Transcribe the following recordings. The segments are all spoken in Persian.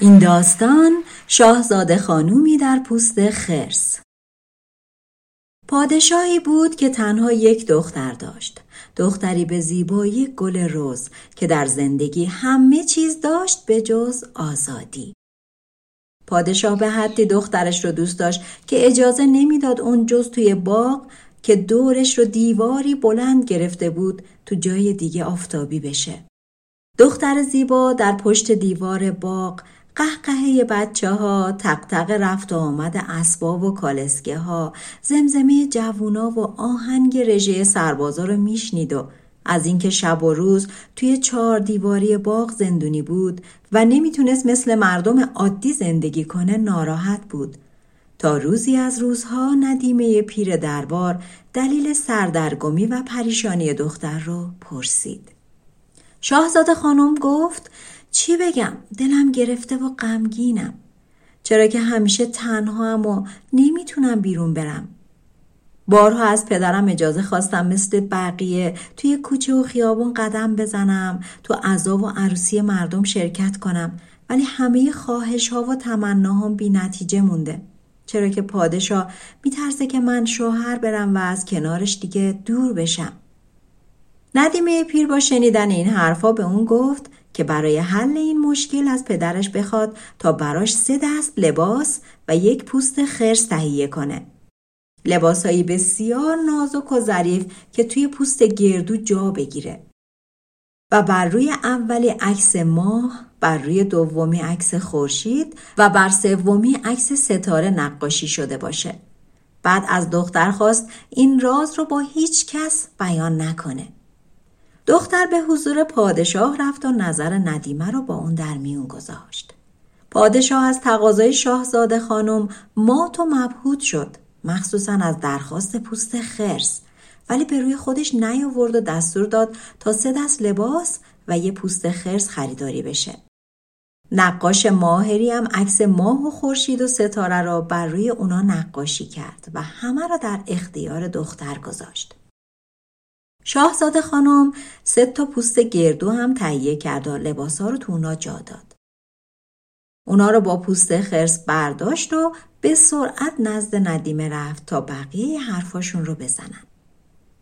این داستان شاهزاده خانومی در پوست خرس. پادشاهی بود که تنها یک دختر داشت. دختری به زیبایی گل روز که در زندگی همه چیز داشت به جز آزادی. پادشاه به حدی دخترش رو دوست داشت که اجازه نمی‌داد اون جز توی باغ که دورش رو دیواری بلند گرفته بود تو جای دیگه آفتابی بشه. دختر زیبا در پشت دیوار باغ قهقهه بچه ها، تقتق رفت و آمد اسباب و کالسکه ها، زمزمه جوونا و آهنگ رژه سربازا رو میشنید و از اینکه شب و روز توی چهار دیواری باغ زندونی بود و نمی‌تونست مثل مردم عادی زندگی کنه ناراحت بود. تا روزی از روزها ندیمه پیر دربار دلیل سردرگمی و پریشانی دختر رو پرسید. شاهزاده خانم گفت چی بگم؟ دلم گرفته و غمگینم. چرا که همیشه تنها هم و نمی‌تونم بیرون برم. بارها از پدرم اجازه خواستم مثل بقیه توی کوچه و خیابون قدم بزنم تو عذاب و عروسی مردم شرکت کنم. ولی همه خواهش ها و تمناهام بی نتیجه مونده. چرا که پادشاه میترسه که من شوهر برم و از کنارش دیگه دور بشم. ندیمه پیر با شنیدن این حرفا به اون گفت که برای حل این مشکل از پدرش بخواد تا براش سه دست لباس و یک پوست خرس تهیه کنه. لباسهایی بسیار نازک و ظریف که توی پوست گردو جا بگیره. و بر روی اولی عکس ماه، بر روی دومی عکس خورشید و بر سومی عکس ستاره نقاشی شده باشه. بعد از دختر خواست این راز رو با هیچ کس بیان نکنه. دختر به حضور پادشاه رفت و نظر ندیمه رو با اون در میون گذاشت. پادشاه از تقاضای شاهزاده خانم مات و مبهود شد مخصوصا از درخواست پوست خرس ولی به روی خودش نیاورد و دستور داد تا سه دست لباس و یه پوست خرس خریداری بشه. نقاش ماهری هم عکس ماه و خورشید و ستاره را بر روی اونا نقاشی کرد و همه را در اختیار دختر گذاشت. شاهزاده خانم سه تا پوست گردو هم تهیه کرد و لباسا رو تو اونا جا داد. اونا رو با پوست خرس برداشت و به سرعت نزد ندیمه رفت تا بقیه حرفاشون رو بزنن.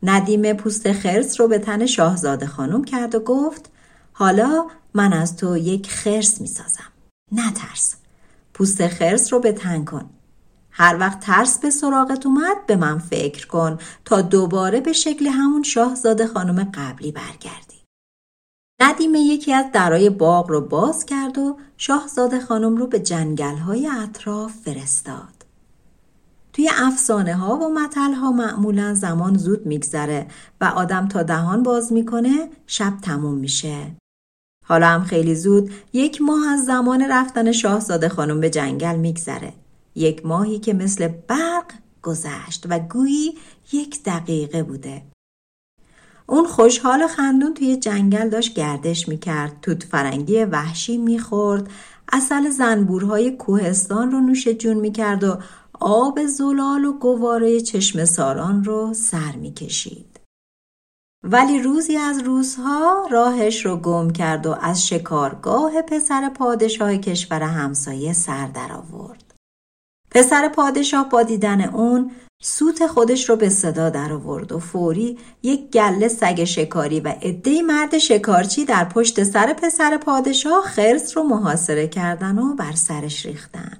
ندیمه پوست خرس رو به تن شاهزاده خانم کرد و گفت حالا من از تو یک خرس می سازم. نترس. پوست خرس رو به تن کن. هر وقت ترس به سراغت اومد به من فکر کن تا دوباره به شکل همون شاهزاده خانم قبلی برگردی. ندیمه یکی از درای باغ رو باز کرد و شاهزاده خانم رو به جنگل اطراف فرستاد. توی افسانه ها و متل ها معمولا زمان زود میگذره و آدم تا دهان باز می‌کنه شب تموم میشه. حالا هم خیلی زود یک ماه از زمان رفتن شاهزاده خانم به جنگل میگذره. یک ماهی که مثل برق گذشت و گویی یک دقیقه بوده. اون خوشحال و خندون توی جنگل داشت گردش می‌کرد توت فرنگی وحشی می‌خورد اصل زنبورهای کوهستان رو نوش جون می‌کرد و آب زلال و گواره چشم ساران رو سر می‌کشید. ولی روزی از روزها راهش رو گم کرد و از شکارگاه پسر پادشاه کشور همسایه سر درآورد. پسر پادشاه با دیدن اون سوت خودش رو به صدا در آورد و فوری یک گله سگ شکاری و عدهای مرد شکارچی در پشت سر پسر پادشاه خرس رو محاصره کردن و بر سرش ریختن.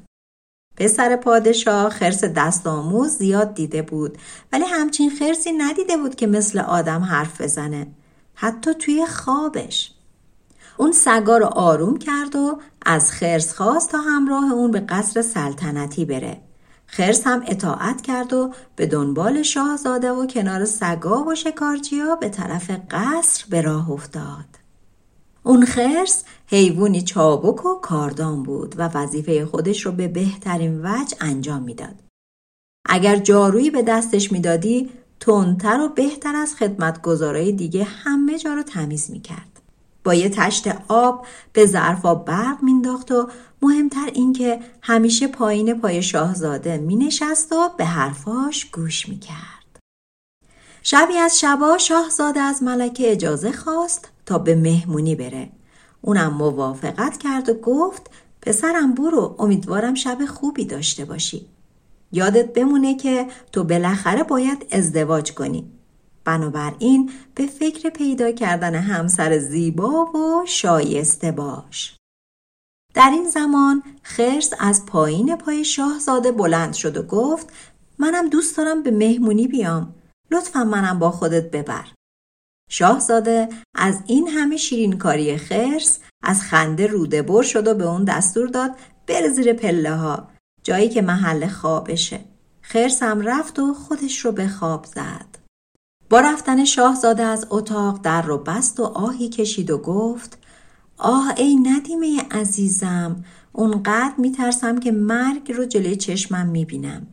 پسر پادشاه خرس دست آموز زیاد دیده بود ولی همچین خرسی ندیده بود که مثل آدم حرف بزنه حتی توی خوابش اون سگا رو آروم کرد و از خرس خواست تا همراه اون به قصر سلطنتی بره. خرس هم اطاعت کرد و به دنبال شاهزاده و کنار سگا و شکارچیا به طرف قصر به راه افتاد. اون خرس حیوانی چابک و کاردان بود و وظیفه خودش رو به بهترین وجه انجام می‌داد. اگر جارویی به دستش می‌دادی تندتر و بهتر از خدمتگزارای دیگه همه جا رو تمیز می‌کرد. با یه تشت آب به ظرفا برق مینداخت و مهمتر اینکه همیشه پایین پای شاهزاده مینشست و به حرفاش گوش می‌کرد. شبی از شبا شاهزاده از ملکه اجازه خواست تا به مهمونی بره. اونم موافقت کرد و گفت پسرم برو امیدوارم شب خوبی داشته باشی. یادت بمونه که تو بالاخره باید ازدواج کنی. بنابراین به فکر پیدا کردن همسر زیبا و شایسته باش. در این زمان خرس از پایین پای شاهزاده بلند شد و گفت منم دوست دارم به مهمونی بیام. لطفا منم با خودت ببر. شاهزاده از این همه شیرینکاری خرس از خنده روده بر شد و به اون دستور داد بره زیر پله ها جایی که محل خوابشه. خرس هم رفت و خودش رو به خواب زد. با رفتن شاهزاده از اتاق در رو بست و آهی کشید و گفت آه ای ندیمه عزیزم اونقدر میترسم که مرگ رو جلوی چشمم می‌بینم.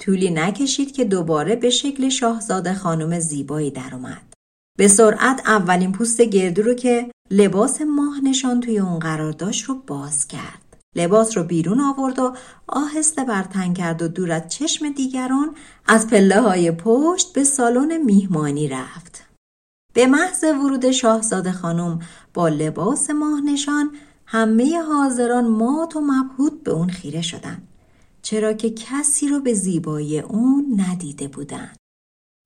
طولی نکشید که دوباره به شکل شاهزاده خانم زیبایی در اومد. به سرعت اولین پوست گردو رو که لباس ماه نشان توی اون قرار داشت رو باز کرد. لباس رو بیرون آورد و آهسته برتن کرد و دور از چشم دیگران از پله های پشت به سالن میهمانی رفت. به محض ورود شاهزاده خانم با لباس ماه نشان همه حاضران مات و مبهوت به اون خیره شدند. چرا که کسی رو به زیبایی اون ندیده بودند.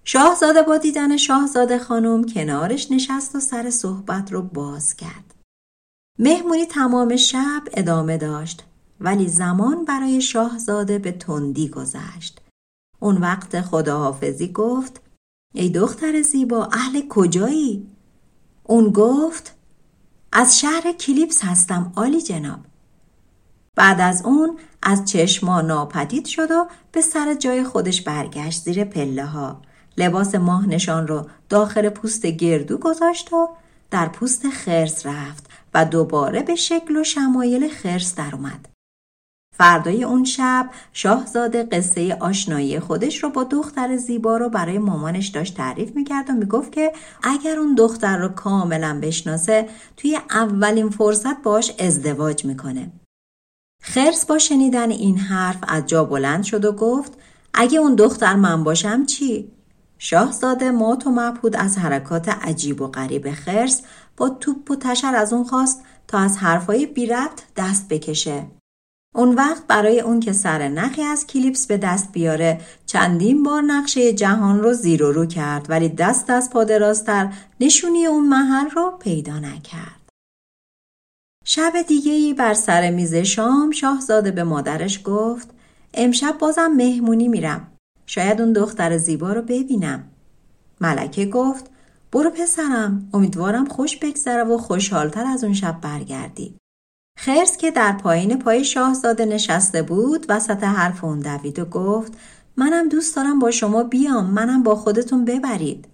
شاهزاده با دیدن شاهزاده خانم کنارش نشست و سر صحبت رو باز کرد. مهمونی تمام شب ادامه داشت ولی زمان برای شاهزاده به تندی گذشت. اون وقت خداحافظی گفت ای دختر زیبا اهل کجایی؟ اون گفت از شهر کلیپس هستم آلی جناب. بعد از اون از چشما ناپدید شد و به سر جای خودش برگشت زیر پله ها. لباس ماه نشان رو داخل پوست گردو گذاشت و در پوست خرس رفت و دوباره به شکل و شمایل خرس در اومد. فردای اون شب شاهزاده قصه آشنایی خودش رو با دختر زیبا رو برای مامانش داشت تعریف می‌کرد و می‌گفت که اگر اون دختر رو کاملا بشناسه توی اولین فرصت باش ازدواج می‌کنه. خرس با شنیدن این حرف از جا بلند شد و گفت اگه اون دختر من باشم چی؟ شاهزاده مات و مبهود از حرکات عجیب و غریب خرس با توپ و تشر از اون خواست تا از حرفای بی ربط دست بکشه. اون وقت برای اون که سر نخی از کلیپس به دست بیاره چندین بار نقشه جهان رو زیر و رو کرد ولی دست از پادراستر نشونی اون محل رو پیدا نکرد. شب دیگه ای بر سر میز شام شاهزاده به مادرش گفت امشب بازم مهمونی میرم. شاید اون دختر زیبا رو ببینم. ملکه گفت برو پسرم امیدوارم خوش بگذره و خوشحالتر از اون شب برگردی. خرس که در پایین پای شاهزاده نشسته بود وسط حرف اون دوید و گفت منم دوست دارم با شما بیام منم با خودتون ببرید.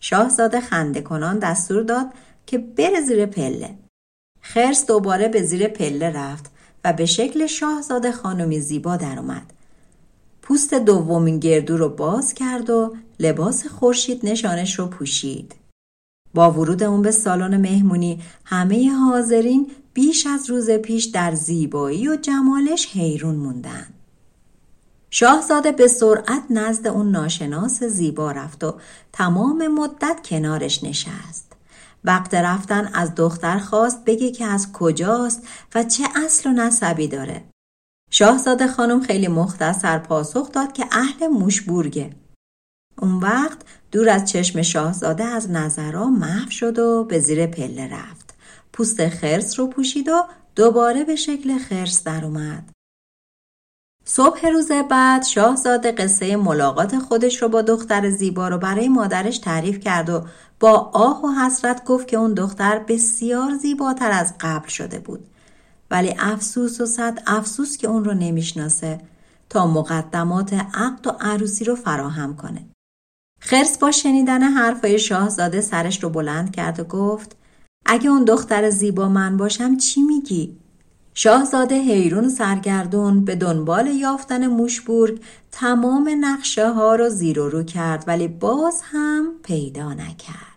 شاهزاده خنده کنان دستور داد که بره زیر پله. خرس دوباره به زیر پله رفت و به شکل شاهزاده خانمی زیبا در اومد. پوست دومین گردو رو باز کرد و لباس خورشید نشانش رو پوشید. با ورود اون به سالن مهمونی همه حاضرین بیش از روز پیش در زیبایی و جمالش حیرون موندن. شاهزاده به سرعت نزد اون ناشناس زیبا رفت و تمام مدت کنارش نشست. وقت رفتن از دختر خواست بگه که از کجاست و چه اصل و نسبی داره. شاهزاده خانم خیلی مختصر پاسخ داد که اهل موشبورگه. اون وقت دور از چشم شاهزاده از نظرها محو شد و به زیر پله رفت. پوست خرس رو پوشید و دوباره به شکل خرس در اومد. صبح روز بعد شاهزاده قصه ملاقات خودش رو با دختر زیبا رو برای مادرش تعریف کرد و با آه و حسرت گفت که اون دختر بسیار زیباتر از قبل شده بود. ولی افسوس و صد افسوس که اون رو نمی‌شناسه تا مقدمات عقد و عروسی رو فراهم کنه. خرس با شنیدن حرفای شاهزاده سرش رو بلند کرد و گفت اگه اون دختر زیبا من باشم چی میگی؟ شاهزاده حیرون سرگردون به دنبال یافتن موشبورگ تمام نقشه ها رو زیر و رو کرد ولی باز هم پیدا نکرد.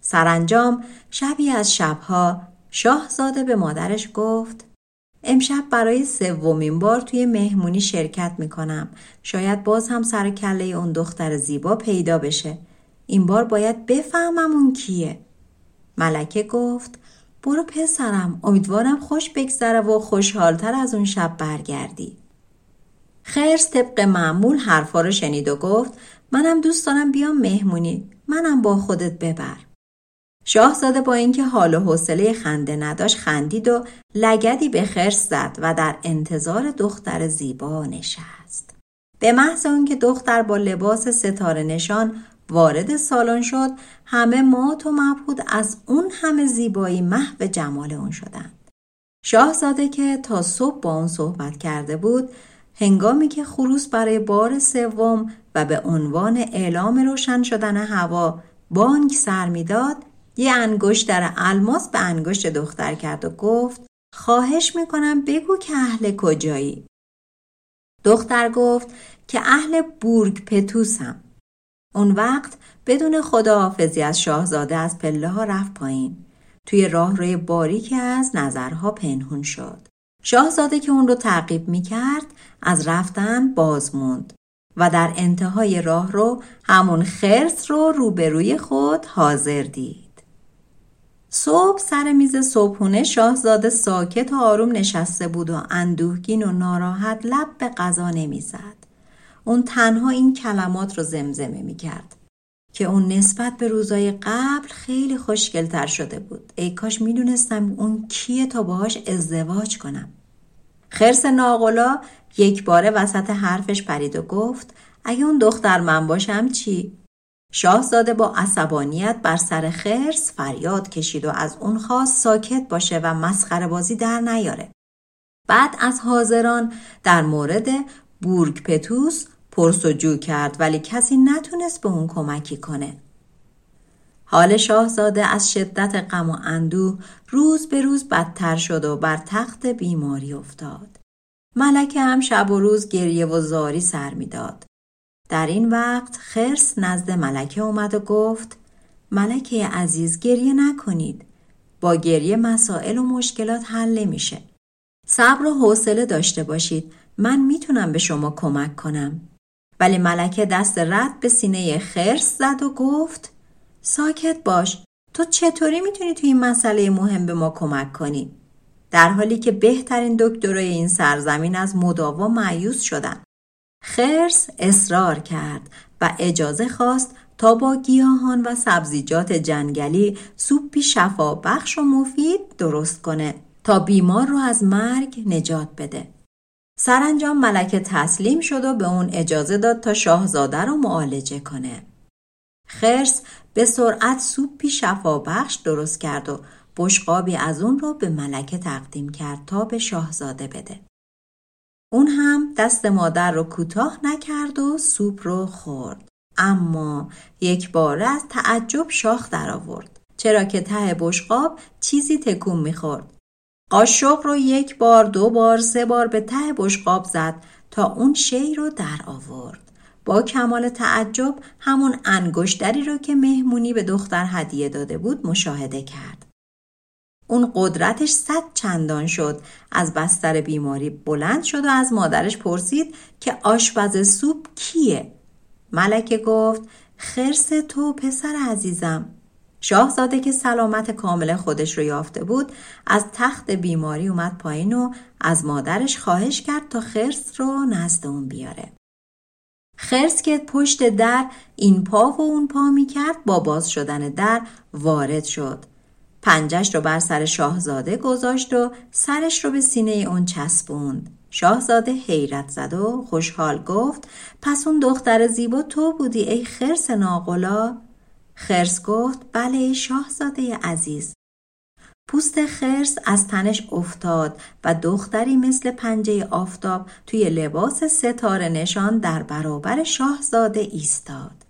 سرانجام شبی از شبها شاهزاده به مادرش گفت امشب برای سومین بار توی مهمونی شرکت می‌کنم. شاید باز هم سر کله اون دختر زیبا پیدا بشه. این بار باید بفهمم اون کیه. ملکه گفت برو پسرم امیدوارم خوش بگذره و خوشحالتر از اون شب برگردی. خرس طبق معمول حرفا رو شنید و گفت منم دوست دارم بیام مهمونی منم با خودت ببر. شاهزاده با اینکه حال و حوصله خنده نداشت خندید و لگدی به خرس زد و در انتظار دختر زیبا نشست. به محض که دختر با لباس ستاره نشان وارد سالن شد همه مات و مبهود از اون همه زیبایی محو جمال اون شدند. شاهزاده که تا صبح با اون صحبت کرده بود هنگامی که خروس برای بار سوم و به عنوان اعلام روشن شدن هوا بانک سر می‌داد یه انگشتر الماس به انگشت دختر کرد و گفت خواهش می‌کنم بگو که اهل کجایی؟ دختر گفت که اهل بورگ پتوسم. اون وقت بدون خداحافظی از شاهزاده از پله ها رفت پایین. توی راه روی باریکی از نظرها پنهون شد. شاهزاده که اون رو تعقیب می کرد از رفتن باز موند و در انتهای راه رو همون خرس رو روبروی خود حاضر دید. صبح سر میز صبحونه شاهزاده ساکت و آروم نشسته بود و اندوهگین و ناراحت لب به غذا نمی‌زد. اون تنها این کلمات رو زمزمه می‌کرد که اون نسبت به روزای قبل خیلی خوشگلتر شده بود. ای کاش می‌دونستم اون کیه تا باهاش ازدواج کنم. خرس ناغلا یک باره وسط حرفش پرید و گفت اگه اون دختر من باشم چی؟ شاهزاده با عصبانیت بر سر خرس فریاد کشید و از اون خواست ساکت باشه و مسخره بازی در نیاره. بعد از حاضران در مورد بورگ پتوس پرسجو کرد ولی کسی نتونست به اون کمکی کنه. حال شاهزاده از شدت غم و اندوه روز به روز بدتر شد و بر تخت بیماری افتاد. ملکه هم شب و روز گریه و زاری سر می‌داد. در این وقت خرس نزد ملکه اومد و گفت ملکه عزیز گریه نکنید. با گریه مسائل و مشکلات حل نمیشه. صبر و حوصله داشته باشید. من می‌تونم به شما کمک کنم. ولی ملکه دست رد به سینه خرس زد و گفت ساکت باش. تو چطوری می‌تونی توی این مسئله مهم به ما کمک کنی؟ در حالی که بهترین دکترای این سرزمین از مداوا معیوس شدن. خرس اصرار کرد و اجازه خواست تا با گیاهان و سبزیجات جنگلی سوپی شفا بخش و مفید درست کنه تا بیمار رو از مرگ نجات بده. سرانجام ملکه تسلیم شد و به اون اجازه داد تا شاهزاده رو معالجه کنه. خرس به سرعت سوپی شفا بخش درست کرد و بشقابی از اون رو به ملکه تقدیم کرد تا به شاهزاده بده. اون هم دست مادر رو کوتاه نکرد و سوپ رو خورد. اما یک بار از تعجب شاخ در آورد. چرا که ته بشقاب چیزی تکون می‌خورد. قاشق رو یک بار دو بار سه بار به ته بشقاب زد تا اون شی رو در آورد. با کمال تعجب همون انگشتری رو که مهمونی به دختر هدیه داده بود مشاهده کرد. اون قدرتش صد چندان شد از بستر بیماری بلند شد و از مادرش پرسید که آشپز سوپ کیه؟ ملکه گفت خرس تو پسر عزیزم شاهزاده که سلامت کامل خودش رو یافته بود از تخت بیماری اومد پایین و از مادرش خواهش کرد تا خرس رو نزد اون بیاره. خرس که پشت در این پا و اون پا می کرد با باز شدن در وارد شد. پنجش رو بر سر شاهزاده گذاشت و سرش رو به سینه اون چسبوند. شاهزاده حیرت زد و خوشحال گفت پس اون دختر زیبا تو بودی ای خرس ناقلا؟ خرس گفت بله ای شاهزاده عزیز. پوست خرس از تنش افتاد و دختری مثل پنجه آفتاب توی لباس ستاره نشان در برابر شاهزاده ایستاد.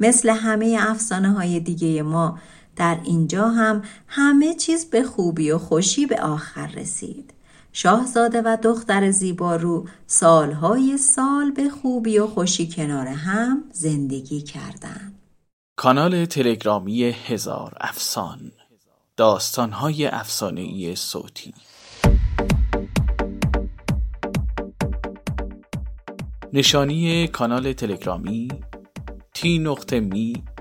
مثل همه افسانه های دیگه ما در اینجا هم همه چیز به خوبی و خوشی به آخر رسید. شاهزاده و دختر زیبارو سالهای سال به خوبی و خوشی کنار هم زندگی کردند. کانال تلگرامی هزار افسان داستانهای افسانهای صوتی نشانی کانال تلگرامی تی نقطه می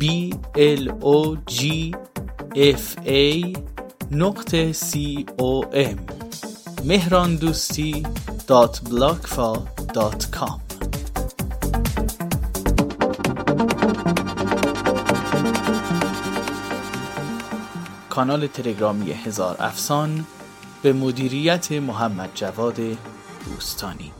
b l o g f a نقطه c o m مهران دوستی dot بلاگفا dot com کانال تلگرامی هزار افسان به مدیریت محمد جواد دوستانی